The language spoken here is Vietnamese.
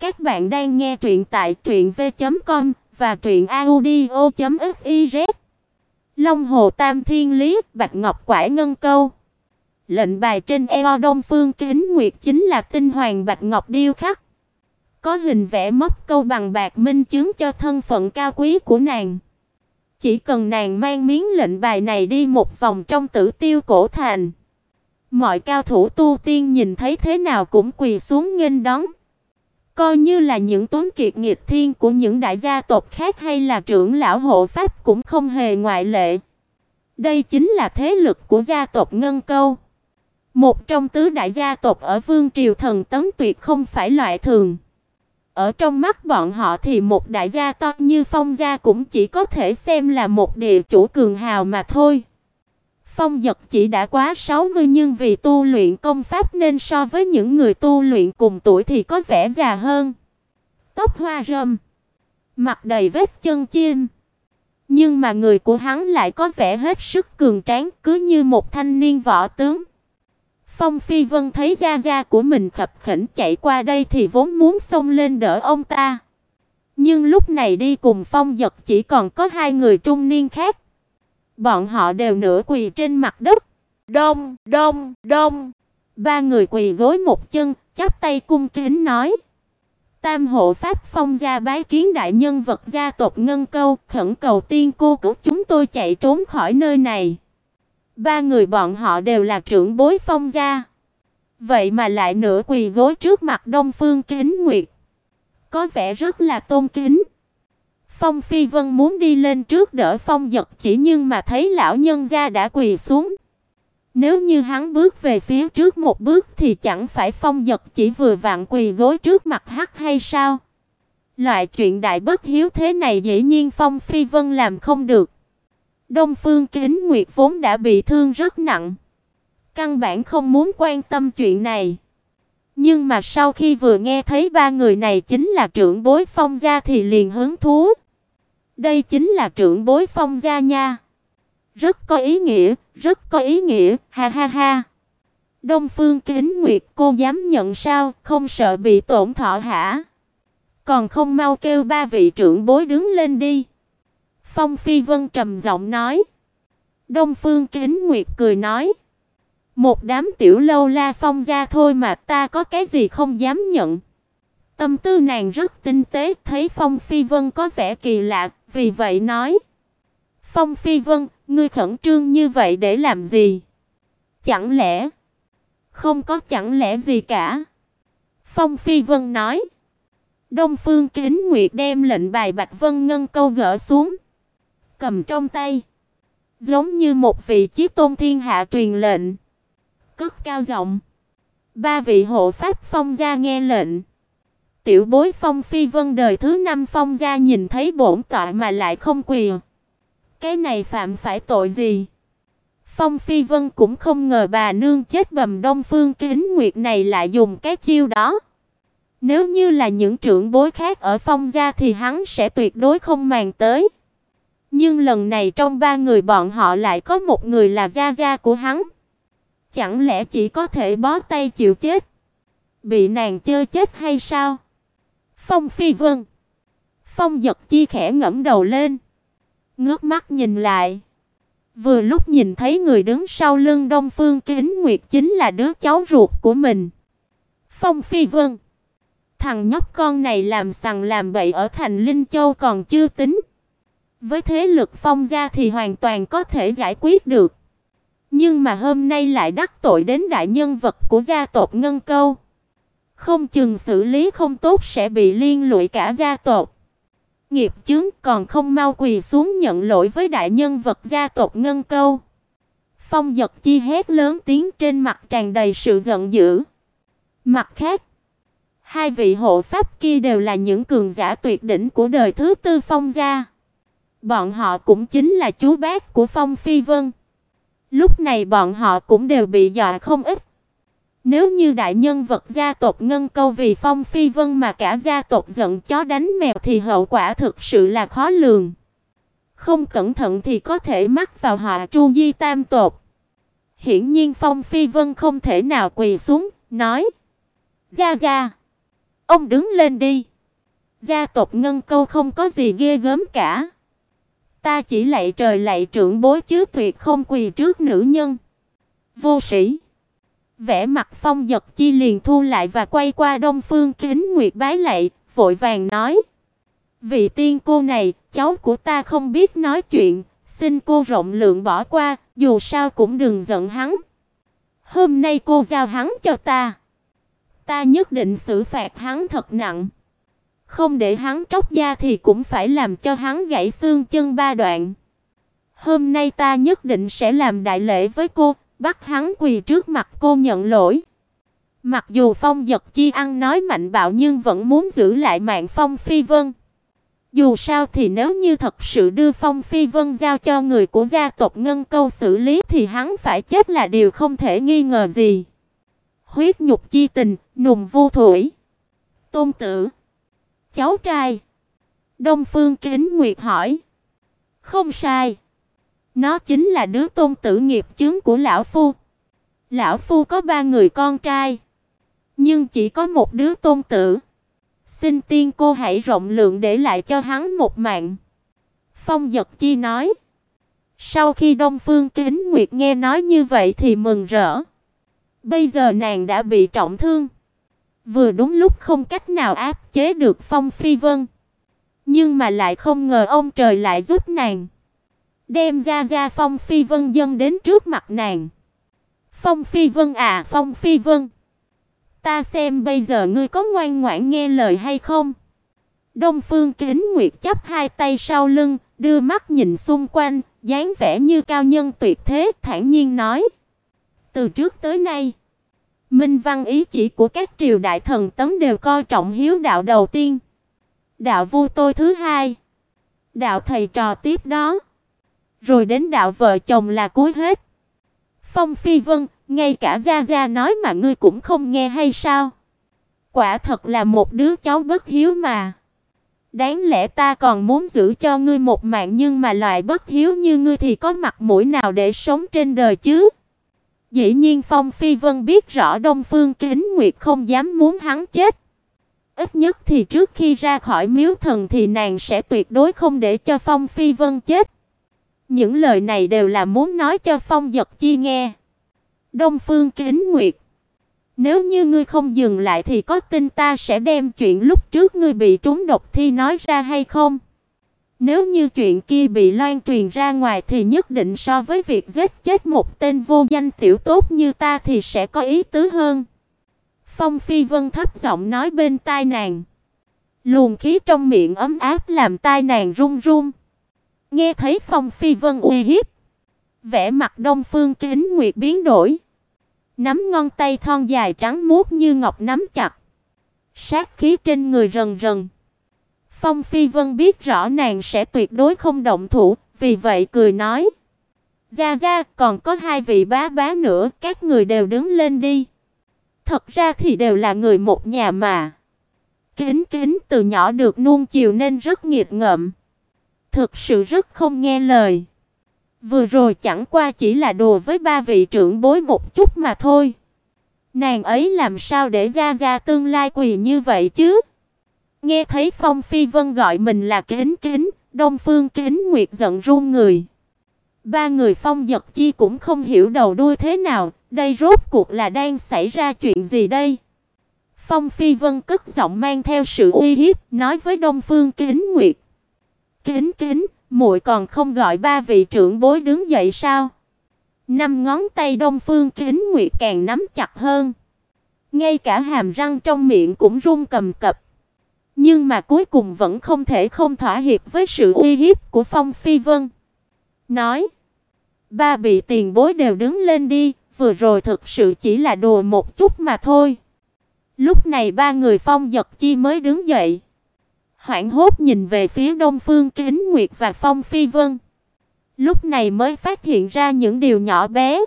Các bạn đang nghe truyện tại truyệnv.com và truyệnaudio.fiz. Long Hồ Tam Thiên Lý, Bạch Ngọc Quải Ngân Câu. Lệnh bài trên eo Đông Phương Kính Nguyệt chính là tinh hoàng bạch ngọc điêu khắc. Có hình vẽ móc câu bằng bạc minh chứng cho thân phận cao quý của nàng. Chỉ cần nàng mang miếng lệnh bài này đi một vòng trong Tử Tiêu cổ thành, mọi cao thủ tu tiên nhìn thấy thế nào cũng quỳ xuống nghênh đón. Coi như là những tuấn kiệt nghiệt thiên của những đại gia tộc khác hay là trưởng lão hộ pháp cũng không hề ngoại lệ. Đây chính là thế lực của gia tộc Ngân Câu. Một trong tứ đại gia tộc ở Vương triều thần tấm tuyệt không phải loại thường. Ở trong mắt bọn họ thì một đại gia to như Phong gia cũng chỉ có thể xem là một địa chủ cường hào mà thôi. Phong Dật chỉ đã quá 60 nhưng vì tu luyện công pháp nên so với những người tu luyện cùng tuổi thì có vẻ già hơn. Tóc hoa râm, mặt đầy vết chân chim. Nhưng mà người của hắn lại có vẻ hết sức cường tráng, cứ như một thanh niên võ tướng. Phong Phi Vân thấy gia gia của mình khập khỉnh chạy qua đây thì vốn muốn xông lên đỡ ông ta. Nhưng lúc này đi cùng Phong Dật chỉ còn có hai người trung niên khác. Bọn họ đều nửa quỳ trên mặt đất. Đông, đông, đông. Ba người quỳ gối một chân, chắp tay cung kính nói: Tam hộ pháp phong gia bái kiến đại nhân vật gia tộc Ngân Câu, khẩn cầu tiên cô cứu chúng tôi chạy trốn khỏi nơi này. Ba người bọn họ đều là trưởng bối phong gia. Vậy mà lại nửa quỳ gối trước mặt Đông Phương Kính Nguyệt. Có vẻ rất là tôn kính. Phong Phi Vân muốn đi lên trước đỡ Phong Dật chỉ nhưng mà thấy lão nhân gia đã quỳ xuống. Nếu như hắn bước về phía trước một bước thì chẳng phải Phong Dật chỉ vừa vặn quỳ gối trước mặt hắn hay sao? Loại chuyện đại bất hiếu thế này dĩ nhiên Phong Phi Vân làm không được. Đông Phương Kính Nguyệt vốn đã bị thương rất nặng, căn bản không muốn quan tâm chuyện này. Nhưng mà sau khi vừa nghe thấy ba người này chính là trưởng bối Phong gia thì liền hứng thú. Đây chính là trưởng bối Phong gia nha. Rất có ý nghĩa, rất có ý nghĩa, ha ha ha. Đông Phương Kính Nguyệt, cô dám nhận sao, không sợ bị tổn thọ hả? Còn không mau kêu ba vị trưởng bối đứng lên đi. Phong Phi Vân trầm giọng nói. Đông Phương Kính Nguyệt cười nói, một đám tiểu lâu la phong gia thôi mà ta có cái gì không dám nhận. Tâm tư nàng rất tinh tế, thấy Phong Phi Vân có vẻ kỳ lạ, vì vậy nói: "Phong Phi Vân, ngươi khẩn trương như vậy để làm gì? Chẳng lẽ không có chẳng lẽ gì cả?" Phong Phi Vân nói. Đông Phương Kính Nguyệt đem lệnh bài Bạch Vân Ngân câu gỡ xuống, cầm trong tay, giống như một vị chí tôn thiên hạ truyền lệnh, cất cao giọng. Ba vị hộ pháp phong gia nghe lệnh. Tiểu bối Phong Phi Vân đời thứ năm Phong gia nhìn thấy bổn tọa mà lại không quỳ. Cái này phạm phải tội gì? Phong Phi Vân cũng không ngờ bà nương chết bầm Đông Phương Kính Nguyệt này lại dùng cái chiêu đó. Nếu như là những trưởng bối khác ở Phong gia thì hắn sẽ tuyệt đối không màng tới. Nhưng lần này trong ba người bọn họ lại có một người là gia gia của hắn. Chẳng lẽ chỉ có thể bó tay chịu chết? Bị nàng chơi chết hay sao? Phong Phi Vân. Phong Dật Chi khẽ ngẩng đầu lên, ngước mắt nhìn lại. Vừa lúc nhìn thấy người đứng sau lưng Đông Phương Kính Nguyệt chính là đứa cháu ruột của mình. Phong Phi Vân. Thằng nhóc con này làm sằng làm bậy ở thành Linh Châu còn chưa tính. Với thế lực Phong gia thì hoàn toàn có thể giải quyết được. Nhưng mà hôm nay lại đắc tội đến đại nhân vật của gia tộc Ngân Câu. Không chừng xử lý không tốt sẽ bị liên lụy cả gia tộc. Nghiệp chướng còn không mau quỳ xuống nhận lỗi với đại nhân vật gia tộc Ngân Câu. Phong Dật Chi hét lớn tiếng trên mặt tràn đầy sự giận dữ. Mặt khác, hai vị hộ pháp kia đều là những cường giả tuyệt đỉnh của đời thứ tư Phong gia. Bọn họ cũng chính là chú bác của Phong Phi Vân. Lúc này bọn họ cũng đều bị dọa không ít. Nếu như đại nhân vật gia tộc Ngân Câu vì Phong Phi Vân mà cả gia tộc giận chó đánh mèo thì hậu quả thực sự là khó lường. Không cẩn thận thì có thể mắc vào họa tru di tam tộc. Hiển nhiên Phong Phi Vân không thể nào quỳ xuống, nói: "Gia gia, Ông đứng lên đi. Gia tộc Ngân Câu không có gì ghê gớm cả. Ta chỉ lạy trời lạy trưởng bối chứ tuyệt không quỳ trước nữ nhân. Vô sĩ. Vẻ mặt Phong Dật Chi liền thu lại và quay qua Đông Phương Kính Nguyệt bái lạy, vội vàng nói: "Vị tiên cô này, cháu của ta không biết nói chuyện, xin cô rộng lượng bỏ qua, dù sao cũng đừng giận hắn. Hôm nay cô giao hắn cho ta, ta nhất định xử phạt hắn thật nặng." Không để hắn tróc da thì cũng phải làm cho hắn gãy xương chân ba đoạn. Hôm nay ta nhất định sẽ làm đại lễ với cô, bắt hắn quỳ trước mặt cô nhận lỗi. Mặc dù Phong Dật Chi ăn nói mạnh bạo nhưng vẫn muốn giữ lại mạng Phong Phi Vân. Dù sao thì nếu như thật sự đưa Phong Phi Vân giao cho người của gia tộc Ngân Câu xử lý thì hắn phải chết là điều không thể nghi ngờ gì. Huyết nhục chi tình, nùng vô thủy. Tôn tử cháu trai. Đông Phương Kính Nguyệt hỏi. Không sai. Nó chính là đứa tôn tử nghiệp chứng của lão phu. Lão phu có ba người con trai, nhưng chỉ có một đứa tôn tử. Xin tiên cô hãy rộng lượng để lại cho hắn một mạng." Phong Dật Chi nói. Sau khi Đông Phương Kính Nguyệt nghe nói như vậy thì mừng rỡ. Bây giờ nàng đã bị trọng thương, vừa đúng lúc không cách nào áp chế được Phong Phi Vân, nhưng mà lại không ngờ ông trời lại giúp nàng đem ra ra Phong Phi Vân dâng đến trước mặt nàng. Phong Phi Vân à, Phong Phi Vân, ta xem bây giờ ngươi có ngoan ngoãn nghe lời hay không? Đông Phương Kính Nguyệt chắp hai tay sau lưng, đưa mắt nhìn xung quanh, dáng vẻ như cao nhân tuyệt thế, thản nhiên nói: "Từ trước tới nay, minh văn ý chỉ của các triều đại thần tấm đều coi trọng hiếu đạo đầu tiên, đạo vua tôi thứ hai, đạo thầy trò tiếp đó, rồi đến đạo vợ chồng là cuối hết." Phong Phi Vân, ngay cả gia gia nói mà ngươi cũng không nghe hay sao? Quả thật là một đứa cháu bất hiếu mà. Đáng lẽ ta còn muốn giữ cho ngươi một mạng nhưng mà loại bất hiếu như ngươi thì có mặt mũi nào để sống trên đời chứ? Dĩ nhiên Phong Phi Vân biết rõ Đông Phương Kính Nguyệt không dám muốn hắn chết. Ít nhất thì trước khi ra khỏi miếu thần thì nàng sẽ tuyệt đối không để cho Phong Phi Vân chết. Những lời này đều là muốn nói cho Phong Dật Chi nghe. Đông Phương Kính Nguyệt, nếu như ngươi không dừng lại thì có tin ta sẽ đem chuyện lúc trước ngươi bị trúng độc thi nói ra hay không? Nếu như chuyện kia bị loan truyền ra ngoài thì nhất định so với việc giết chết một tên vô danh tiểu tốt như ta thì sẽ có ý tứ hơn. Phong Phi Vân thấp giọng nói bên tai nàng. Luồng khí trong miệng ấm áp làm tai nàng run run. Nghe thấy Phong Phi Vân uy hiếp, vẻ mặt Đông Phương Kính Nguyệt biến đổi. Nắm ngón tay thon dài trắng muốt như ngọc nắm chặt. Sát khí trên người rần rần. Phong Phi Vân biết rõ nàng sẽ tuyệt đối không động thủ, vì vậy cười nói: "Gia gia, còn có hai vị bá bá nữa, các người đều đứng lên đi." Thật ra thì đều là người một nhà mà. Kính Kính từ nhỏ được nuông chiều nên rất nghiệt ngợm, thực sự rất không nghe lời. Vừa rồi chẳng qua chỉ là đùa với ba vị trưởng bối một chút mà thôi. Nàng ấy làm sao để ra ra tương lai quỳ như vậy chứ? Nghe thấy Phong Phi Vân gọi mình là Kính Kính, Đông Phương Kính Nguyệt giận run người. Ba người Phong Dật Chi cũng không hiểu đầu đuôi thế nào, đây rốt cuộc là đang xảy ra chuyện gì đây? Phong Phi Vân cất giọng mang theo sự uy hiếp, nói với Đông Phương Kính Nguyệt. Kính Kính, muội còn không gọi ba vị trưởng bối đứng dậy sao? Năm ngón tay Đông Phương Kính Nguyệt càng nắm chặt hơn. Ngay cả hàm răng trong miệng cũng run cầm cập. Nhưng mà cuối cùng vẫn không thể không thỏa hiệp với sự uy hiếp của Phong Phi Vân. Nói: "Ba vị tiền bối đều đứng lên đi, vừa rồi thực sự chỉ là đùa một chút mà thôi." Lúc này ba người Phong Dật Chi mới đứng dậy hoảng hốt nhìn về phía Đông Phương Kính Nguyệt và Phong Phi Vân. Lúc này mới phát hiện ra những điều nhỏ bé.